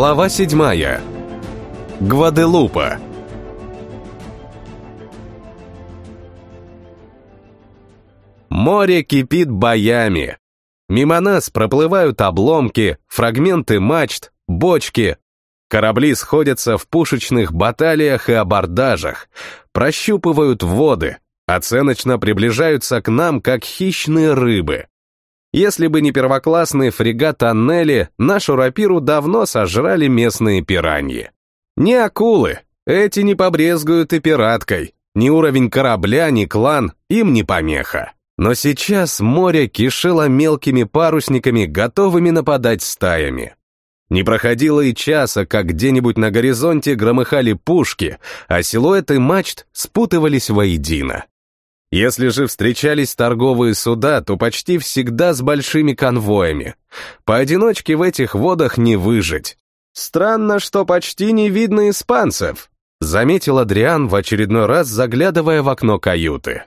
Глава седьмая. Гваделупа. Море кипит боями. Мимо нас проплывают обломки, фрагменты мачт, бочки. Корабли сходятся в пушечных баталиях и абордажах, прощупывают воды, оценочно приближаются к нам, как хищные рыбы. Если бы не первоклассный фрегат Аннели, нашу рапиру давно сожрали местные пираньи. Не акулы, эти не побрезгуют и пираткой, ни уровень корабля, ни клан им не помеха. Но сейчас море кишело мелкими парусниками, готовыми нападать стаями. Не проходило и часа, как где-нибудь на горизонте громыхали пушки, а силуэты мачт спутывались воедино. Если же встречались торговые суда, то почти всегда с большими конвоями. Поодиночке в этих водах не выжить. Странно, что почти не видно испанцев, заметил Адриан в очередной раз, заглядывая в окно каюты.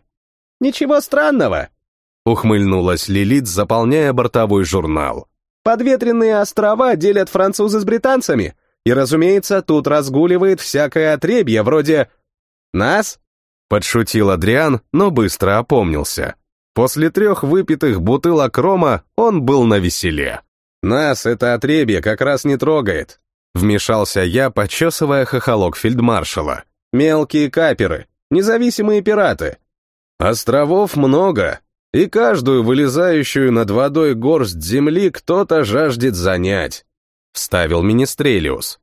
«Ничего странного», — ухмыльнулась Лилит, заполняя бортовой журнал. «Подветренные острова делят французы с британцами, и, разумеется, тут разгуливает всякое отребье вроде... Нас?» Подшутил Адриан, но быстро опомнился. После трех выпитых бутылок рома он был на веселе. «Нас это отребье как раз не трогает», — вмешался я, почесывая хохолок фельдмаршала. «Мелкие каперы, независимые пираты, Островов много, и каждую вылезающую над водой горсть земли кто-то жаждет занять», — вставил Министрелиус.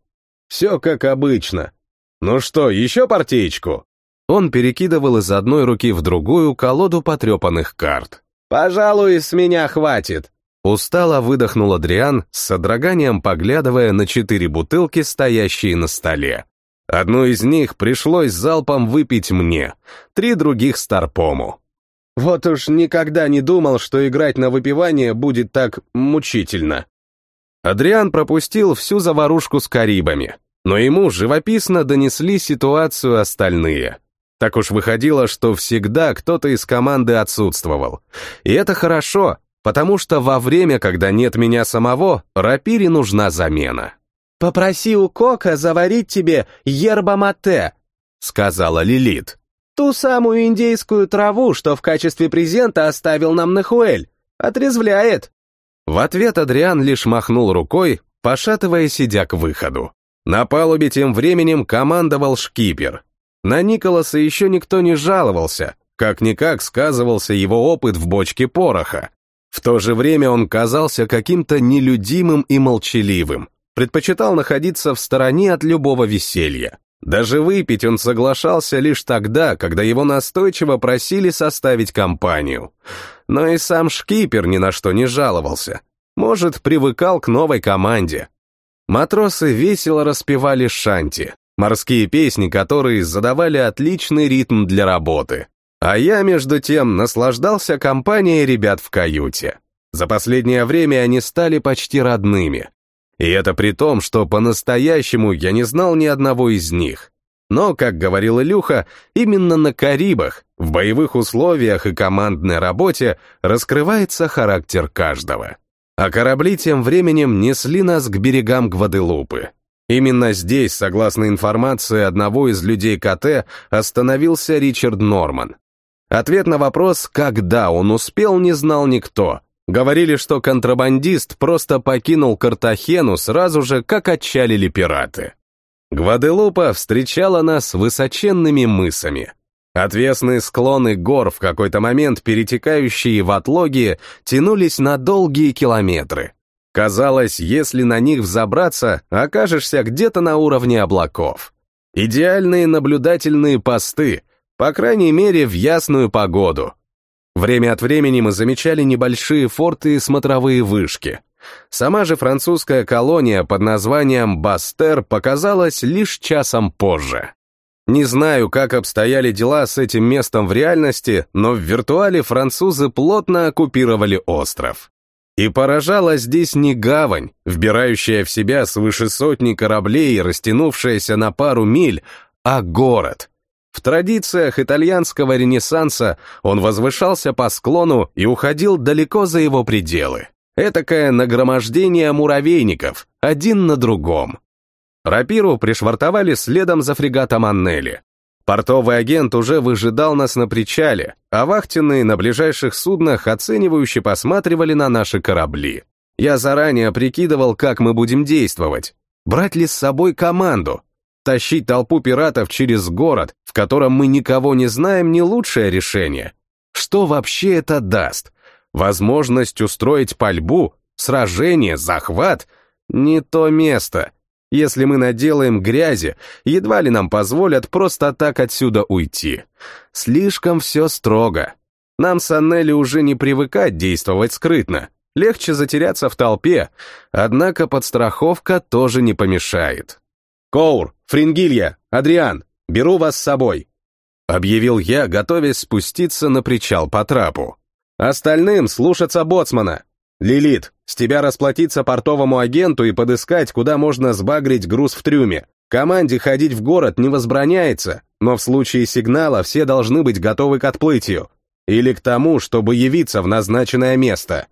«Все как обычно. Ну что, еще партеечку?» Он перекидывал из одной руки в другую колоду потрепанных карт. «Пожалуй, с меня хватит», Устало выдохнул Адриан, с содроганием поглядывая на четыре бутылки, стоящие на столе. Одну из них пришлось залпом выпить мне, три других Старпому. Вот уж никогда не думал, что играть на выпивание будет так мучительно. Адриан пропустил всю заварушку с Карибами, но ему живописно донесли ситуацию остальные. Так уж выходило, что всегда кто-то из команды отсутствовал. И это хорошо, потому что во время, когда нет меня самого, Рапире нужна замена. «Попроси у Кока заварить тебе ерба-мате», — сказала Лилит. «Ту самую индейскую траву, что в качестве презента оставил нам Нахуэль. Отрезвляет». В ответ Адриан лишь махнул рукой, пошатываясь, идя к выходу. На палубе тем временем командовал шкипер. На Николаса еще никто не жаловался, как-никак сказывался его опыт в бочке пороха. В то же время он казался каким-то нелюдимым и молчаливым, предпочитал находиться в стороне от любого веселья. Даже выпить он соглашался лишь тогда, когда его настойчиво просили составить компанию. Но и сам шкипер ни на что не жаловался. Может, привыкал к новой команде. Матросы весело распевали шанти, морские песни, которые задавали отличный ритм для работы. А я, между тем, наслаждался компанией ребят в каюте. За последнее время они стали почти родными. И это при том, что по-настоящему я не знал ни одного из них. Но, как говорил Илюха, именно на Карибах, в боевых условиях и командной работе раскрывается характер каждого. А корабли тем временем несли нас к берегам Гваделупы. Именно здесь, согласно информации одного из людей КТ, остановился Ричард Норман. Ответ на вопрос, когда он успел, не знал никто, Говорили, что контрабандист просто покинул Картахену сразу же, как отчалили пираты. Гваделупа встречала нас высоченными мысами. Отвесные склоны гор, в какой-то момент перетекающие в отлоги, тянулись на долгие километры. Казалось, если на них взобраться, окажешься где-то на уровне облаков. Идеальные наблюдательные посты, по крайней мере, в ясную погоду — Время от времени мы замечали небольшие форты и смотровые вышки. Сама же французская колония под названием Бастер показалась лишь часом позже. Не знаю, как обстояли дела с этим местом в реальности, но в виртуале французы плотно оккупировали остров. И поражала здесь не гавань, вбирающая в себя свыше сотни кораблей и растянувшаяся на пару миль, а город, в традициях итальянского ренессанса он возвышался по склону и уходил далеко за его пределы. Этакое нагромождение муравейников, один на другом. Рапиру пришвартовали следом за фрегатом Аннели. Портовый агент уже выжидал нас на причале, а вахтенные на ближайших суднах оценивающе посматривали на наши корабли. Я заранее прикидывал, как мы будем действовать. Брать ли с собой команду? Тащить толпу пиратов через город, в котором мы никого не знаем, не лучшее решение. Что вообще это даст? Возможность устроить пальбу, сражение, захват? Не то место. Если мы наделаем грязи, едва ли нам позволят просто так отсюда уйти. Слишком все строго. Нам с Аннели уже не привыкать действовать скрытно. Легче затеряться в толпе, однако подстраховка тоже не помешает. «Коур, Фрингилья, Адриан, беру вас с собой», — объявил я, готовясь спуститься на причал по трапу. «Остальным слушаться боцмана. Лилит, с тебя расплатиться портовому агенту и подыскать, куда можно сбагрить груз в трюме. Команде ходить в город не возбраняется, но в случае сигнала все должны быть готовы к отплытию. Или к тому, чтобы явиться в назначенное место.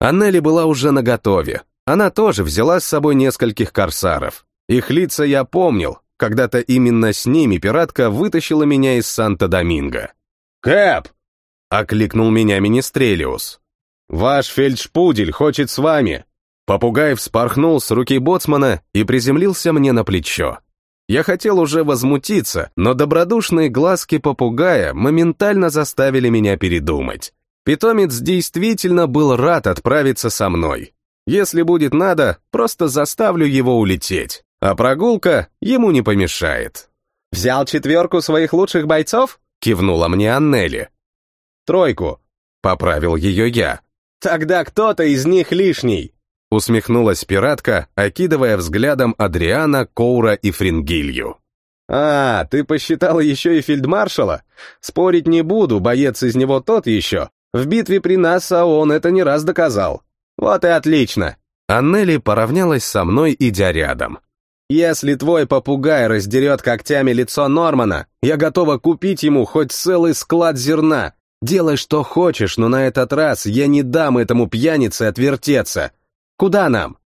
Аннели была уже наготове. Она тоже взяла с собой нескольких корсаров. Их лица я помнил, когда-то именно с ними пиратка вытащила меня из Санта-Доминго. «Кэп!» — окликнул меня Министрелиус. «Ваш фельдшпудель хочет с вами!» Попугай вспорхнул с руки боцмана и приземлился мне на плечо. Я хотел уже возмутиться, но добродушные глазки попугая моментально заставили меня передумать. Питомец действительно был рад отправиться со мной. Если будет надо, просто заставлю его улететь, а прогулка ему не помешает. «Взял четверку своих лучших бойцов?» — кивнула мне Аннели. «Тройку», — поправил ее я. «Тогда кто-то из них лишний!» Усмехнулась пиратка, окидывая взглядом Адриана, Коура и Фрингилью. «А, ты посчитала еще и фельдмаршала? Спорить не буду, боец из него тот еще. В битве при нас а он это не раз доказал. Вот и отлично!» Аннели поравнялась со мной, идя рядом. «Если твой попугай раздерет когтями лицо Нормана, я готова купить ему хоть целый склад зерна, Делай, что хочешь, но на этот раз я не дам этому пьянице отвертеться. Куда нам?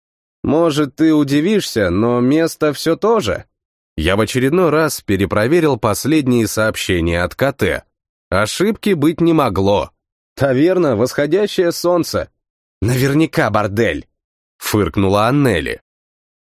Может, ты удивишься, но место все то же. Я в очередной раз перепроверил последние сообщения от КТ. Ошибки быть не могло. Таверна «Восходящее солнце». Наверняка бордель. Фыркнула Аннели.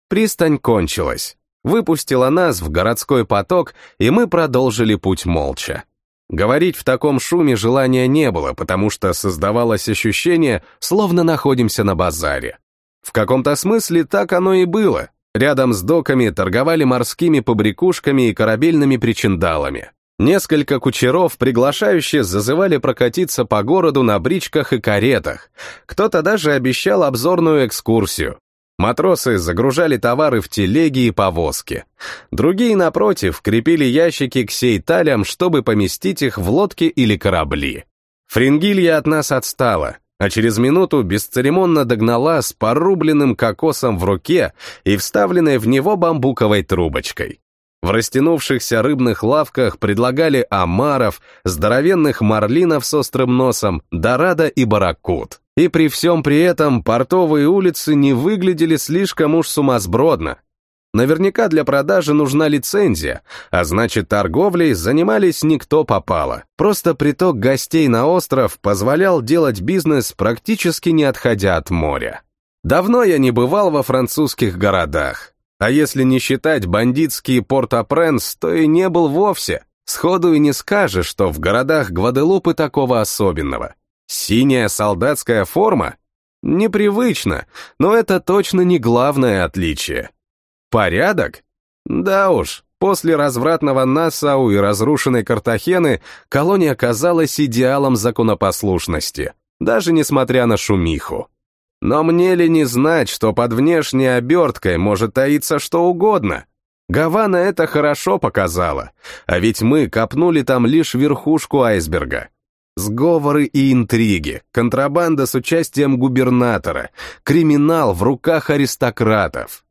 Пристань кончилась. Выпустила нас в городской поток, и мы продолжили путь молча. Говорить в таком шуме желания не было, потому что создавалось ощущение, словно находимся на базаре. В каком-то смысле так оно и было. Рядом с доками торговали морскими побрякушками и корабельными причиндалами. Несколько кучеров приглашающе зазывали прокатиться по городу на бричках и каретах. Кто-то даже обещал обзорную экскурсию. Матросы загружали товары в телеги и повозки. Другие, напротив, крепили ящики к сейталям, чтобы поместить их в лодки или корабли. Фрингилья от нас отстала, а через минуту бесцеремонно догнала с порубленным кокосом в руке и вставленной в него бамбуковой трубочкой. В растянувшихся рыбных лавках предлагали омаров, здоровенных марлинов с острым носом, дорадо и баракут. И при всем при этом портовые улицы не выглядели слишком уж сумасбродно. Наверняка для продажи нужна лицензия, а значит торговлей занимались никто попало. Просто приток гостей на остров позволял делать бизнес практически не отходя от моря. Давно я не бывал во французских городах. А если не считать бандитские Порт-о-Пренс, то и не был вовсе. Сходу и не скажешь, что в городах Гваделупы такого особенного. Синяя солдатская форма? Непривычно, но это точно не главное отличие. Порядок? Да уж, после развратного Нассау и разрушенной Картахены колония казалась идеалом законопослушности, даже несмотря на шумиху. Но мне ли не знать, что под внешней оберткой может таиться что угодно? Гавана это хорошо показала, а ведь мы копнули там лишь верхушку айсберга. Сговоры и интриги, контрабанда с участием губернатора, криминал в руках аристократов.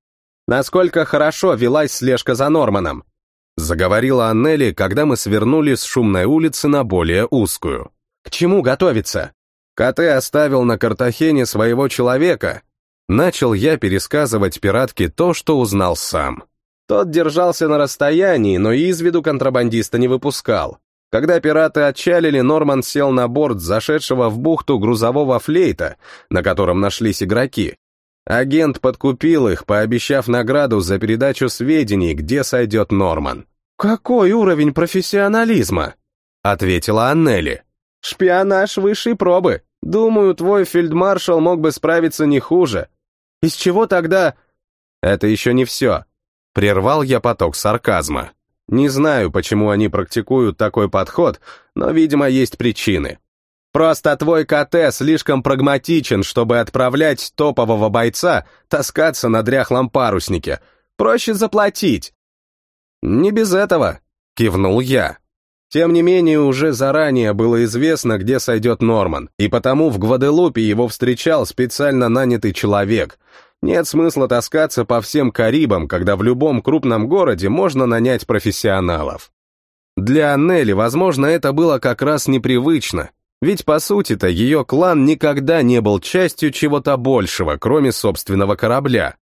Насколько хорошо велась слежка за Норманом, заговорила Аннели, когда мы свернули с шумной улицы на более узкую. К чему готовиться? КТ оставил на Картахене своего человека. Начал я пересказывать пиратке то, что узнал сам. Тот держался на расстоянии, но из виду контрабандиста не выпускал. Когда пираты отчалили, Норман сел на борт зашедшего в бухту грузового флейта, на котором нашлись игроки. Агент подкупил их, пообещав награду за передачу сведений, где сойдет Норман. «Какой уровень профессионализма?» — ответила Аннели. «Шпионаж высшей пробы. Думаю, твой фельдмаршал мог бы справиться не хуже. Из чего тогда...» «Это еще не все», — прервал я поток сарказма. Не знаю, почему они практикуют такой подход, но, видимо, есть причины. Просто твой КТ слишком прагматичен, чтобы отправлять топового бойца таскаться на дряхлом паруснике. Проще заплатить. Не без этого, кивнул я. Тем не менее, уже заранее было известно, где сойдет Норман, и потому в Гваделупе его встречал специально нанятый человек, нет смысла таскаться по всем Карибам, когда в любом крупном городе можно нанять профессионалов. Для Аннели, возможно, это было как раз непривычно, ведь, по сути-то, ее клан никогда не был частью чего-то большего, кроме собственного корабля.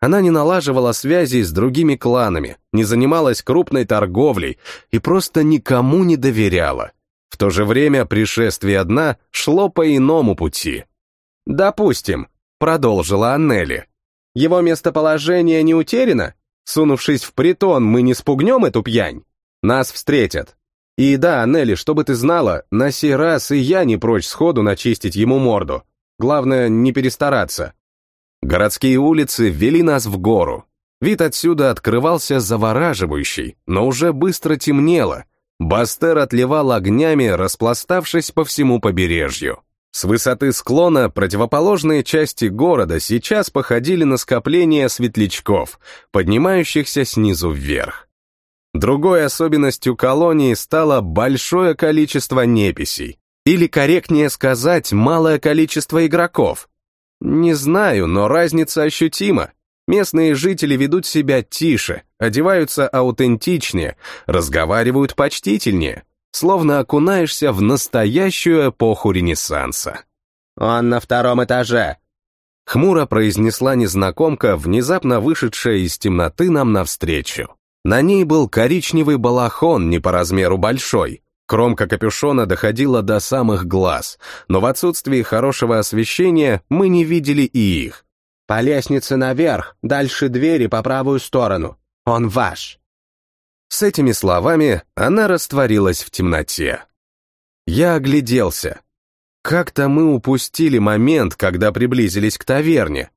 Она не налаживала связи с другими кланами, не занималась крупной торговлей и просто никому не доверяла. В то же время пришествие одна шло по иному пути. Допустим, продолжила Аннели. Его местоположение не утеряно? Сунувшись в притон, мы не спугнем эту пьянь? Нас встретят. И да, Аннели, чтобы ты знала, на сей раз и я не прочь сходу начистить ему морду. Главное, не перестараться. Городские улицы вели нас в гору. Вид отсюда открывался завораживающий, но уже быстро темнело. Бастер отливал огнями, распластавшись по всему побережью. С высоты склона противоположные части города сейчас походили на скопление светлячков, поднимающихся снизу вверх. Другой особенностью колонии стало большое количество неписей, или, корректнее сказать, малое количество игроков. Не знаю, но разница ощутима. Местные жители ведут себя тише, одеваются аутентичнее, разговаривают почтительнее — словно окунаешься в настоящую эпоху Ренессанса. «Он на втором этаже», — хмуро произнесла незнакомка, внезапно вышедшая из темноты нам навстречу. На ней был коричневый балахон, не по размеру большой. Кромка капюшона доходила до самых глаз, но в отсутствии хорошего освещения мы не видели и их. «По лестнице наверх, дальше двери по правую сторону. Он ваш». С этими словами она растворилась в темноте. Я огляделся. Как-то мы упустили момент, когда приблизились к таверне.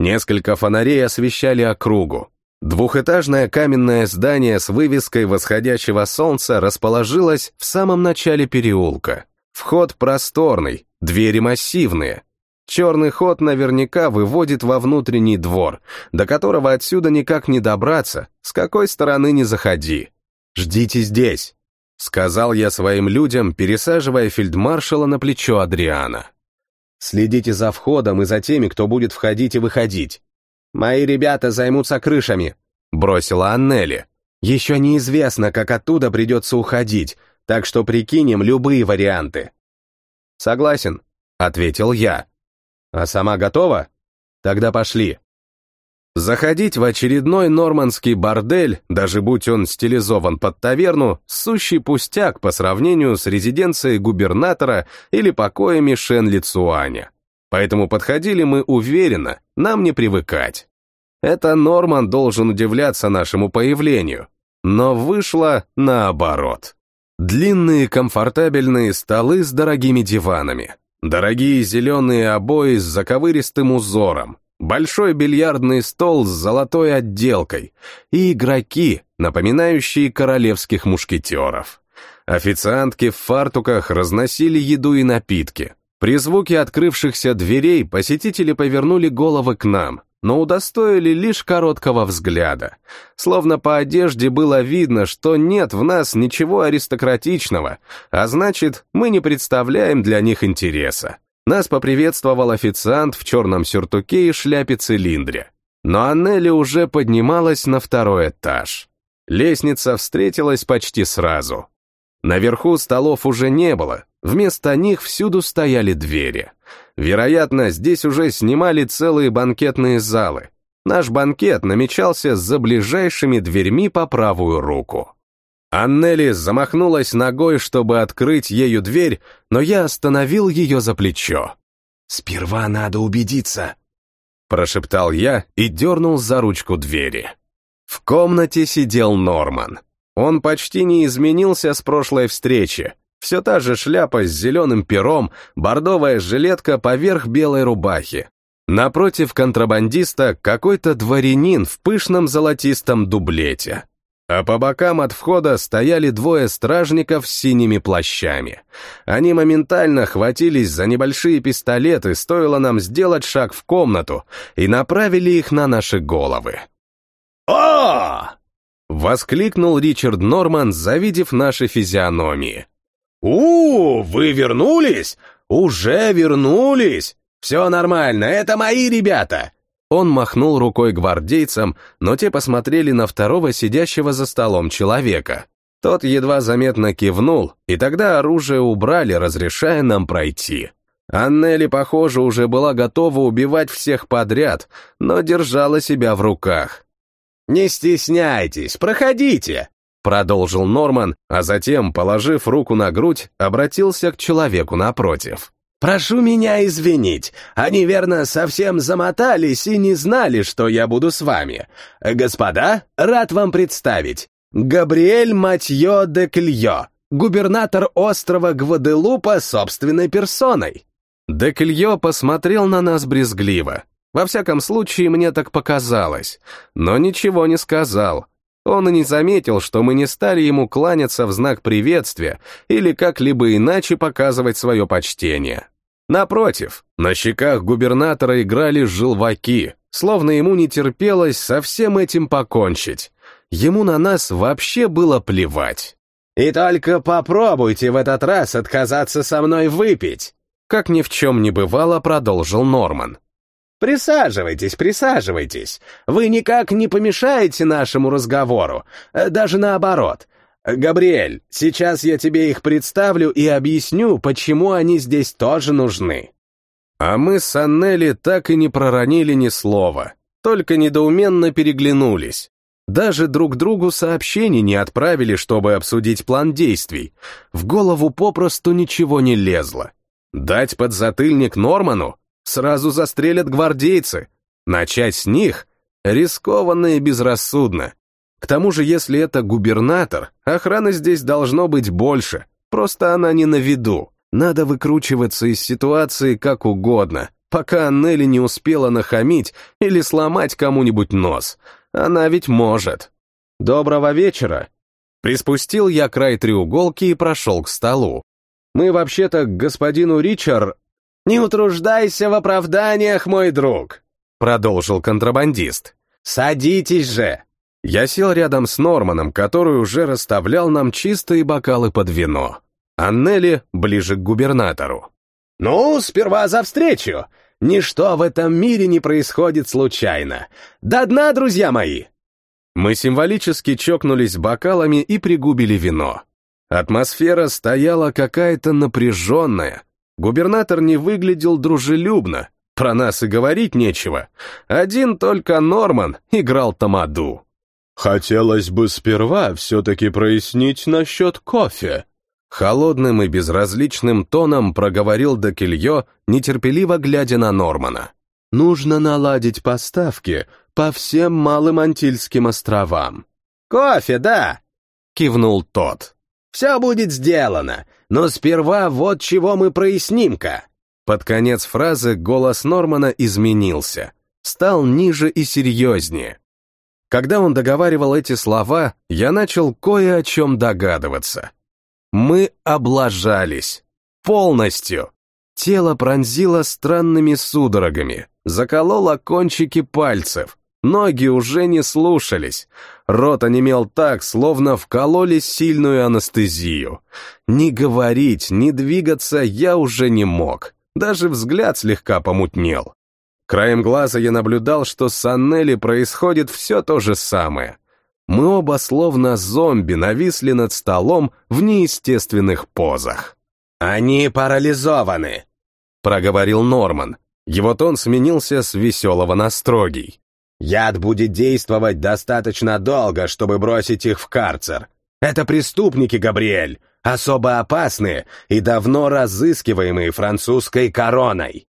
Несколько фонарей освещали округу. Двухэтажное каменное здание с вывеской восходящего солнца расположилось в самом начале переулка. Вход просторный, двери массивные, Черный ход наверняка выводит во внутренний двор, до которого отсюда никак не добраться, с какой стороны не заходи. «Ждите здесь», — сказал я своим людям, пересаживая фельдмаршала на плечо Адриана. «Следите за входом и за теми, кто будет входить и выходить. Мои ребята займутся крышами», — бросила Аннели. «Еще неизвестно, как оттуда придется уходить, так что прикинем любые варианты». «Согласен», — ответил я. А сама готова? Тогда пошли. Заходить в очередной нормандский бордель, даже будь он стилизован под таверну, сущий пустяк по сравнению с резиденцией губернатора или покоями Шен Цуаня. Поэтому подходили мы уверенно, нам не привыкать. Это Норман должен удивляться нашему появлению. Но вышло наоборот. Длинные комфортабельные столы с дорогими диванами, Дорогие зеленые обои с заковыристым узором, большой бильярдный стол с золотой отделкой и игроки, напоминающие королевских мушкетеров. Официантки в фартуках разносили еду и напитки. При звуке открывшихся дверей посетители повернули головы к нам, но удостоили лишь короткого взгляда. Словно по одежде было видно, что нет в нас ничего аристократичного, а значит, мы не представляем для них интереса. Нас поприветствовал официант в черном сюртуке и шляпе-цилиндре. Но Аннели уже поднималась на второй этаж. Лестница встретилась почти сразу. Наверху столов уже не было, Вместо них всюду стояли двери. Вероятно, здесь уже снимали целые банкетные залы. Наш банкет намечался за ближайшими дверьми по правую руку. Аннели замахнулась ногой, чтобы открыть ею дверь, но я остановил ее за плечо. «Сперва надо убедиться», — прошептал я и дернул за ручку двери. В комнате сидел Норман. Он почти не изменился с прошлой встречи. Все та же шляпа с зеленым пером, бордовая жилетка поверх белой рубахи. Напротив контрабандиста какой-то дворянин в пышном золотистом дублете. А по бокам от входа стояли двое стражников с синими плащами. Они моментально хватились за небольшие пистолеты, стоило нам сделать шаг в комнату, и направили их на наши головы. «О!» — воскликнул Ричард Норман, завидев наши физиономии. «У, вы вернулись? Уже вернулись? Все нормально, это мои ребята!» Он махнул рукой гвардейцам, но те посмотрели на второго сидящего за столом человека. Тот едва заметно кивнул, и тогда оружие убрали, разрешая нам пройти. Аннели, похоже, уже была готова убивать всех подряд, но держала себя в руках. «Не стесняйтесь, проходите!» Продолжил Норман, а затем, положив руку на грудь, обратился к человеку напротив. «Прошу меня извинить, они, верно, совсем замотались и не знали, что я буду с вами. Господа, рад вам представить. Габриэль Матье де Кльо, губернатор острова Гваделупа собственной персоной». Де Кльо посмотрел на нас брезгливо, во всяком случае, мне так показалось, но ничего не сказал. Он и не заметил, что мы не стали ему кланяться в знак приветствия или как-либо иначе показывать свое почтение. Напротив, на щеках губернатора играли желваки, словно ему не терпелось со всем этим покончить. Ему на нас вообще было плевать. «И только попробуйте в этот раз отказаться со мной выпить!» Как ни в чем не бывало, продолжил Норман. Присаживайтесь, присаживайтесь. Вы никак не помешаете нашему разговору, э, даже наоборот. Габриэль, сейчас я тебе их представлю и объясню, почему они здесь тоже нужны. А мы с Аннели так и не проронили ни слова, только недоуменно переглянулись. Даже друг другу сообщений не отправили, чтобы обсудить план действий. В голову попросту ничего не лезло. Дать подзатыльник Норману? Сразу застрелят гвардейцы. Начать с них рискованно и безрассудно. К тому же, если это губернатор, охраны здесь должно быть больше, просто она не на виду. Надо выкручиваться из ситуации как угодно, пока Аннели не успела нахамить или сломать кому-нибудь нос. Она ведь может. Доброго вечера. Приспустил я край треуголки и прошел к столу. Мы вообще-то к господину Ричард «Не утруждайся в оправданиях, мой друг», — продолжил контрабандист. «Садитесь же!» Я сел рядом с Норманом, который уже расставлял нам чистые бокалы под вино. Аннели ближе к губернатору. «Ну, сперва за встречу! Ничто в этом мире не происходит случайно. До дна, друзья мои!» Мы символически чокнулись бокалами и пригубили вино. Атмосфера стояла какая-то напряженная, Губернатор не выглядел дружелюбно, про нас и говорить нечего. Один только Норман играл тамаду. «Хотелось бы сперва все-таки прояснить насчет кофе», Холодным и безразличным тоном проговорил Декелье, нетерпеливо глядя на Нормана. «Нужно наладить поставки по всем малым Антильским островам». «Кофе, да!» — кивнул тот. «Все будет сделано. Но сперва вот чего мы проясним-ка. Под конец фразы голос Нормана изменился, стал ниже и серьезнее. Когда он договаривал эти слова, я начал кое о чем догадываться. Мы облажались. Полностью. Тело пронзило странными судорогами, закололо кончики пальцев, Ноги уже не слушались. Рот онемел так, словно вкололи сильную анестезию. Ни говорить, ни двигаться я уже не мог. Даже взгляд слегка помутнел. Краем глаза я наблюдал, что с Аннели происходит все то же самое. Мы оба словно зомби нависли над столом в неестественных позах. «Они парализованы», — проговорил Норман. Его тон сменился с веселого на строгий. «Яд будет действовать достаточно долго, чтобы бросить их в карцер. Это преступники, Габриэль, особо опасные и давно разыскиваемые французской короной.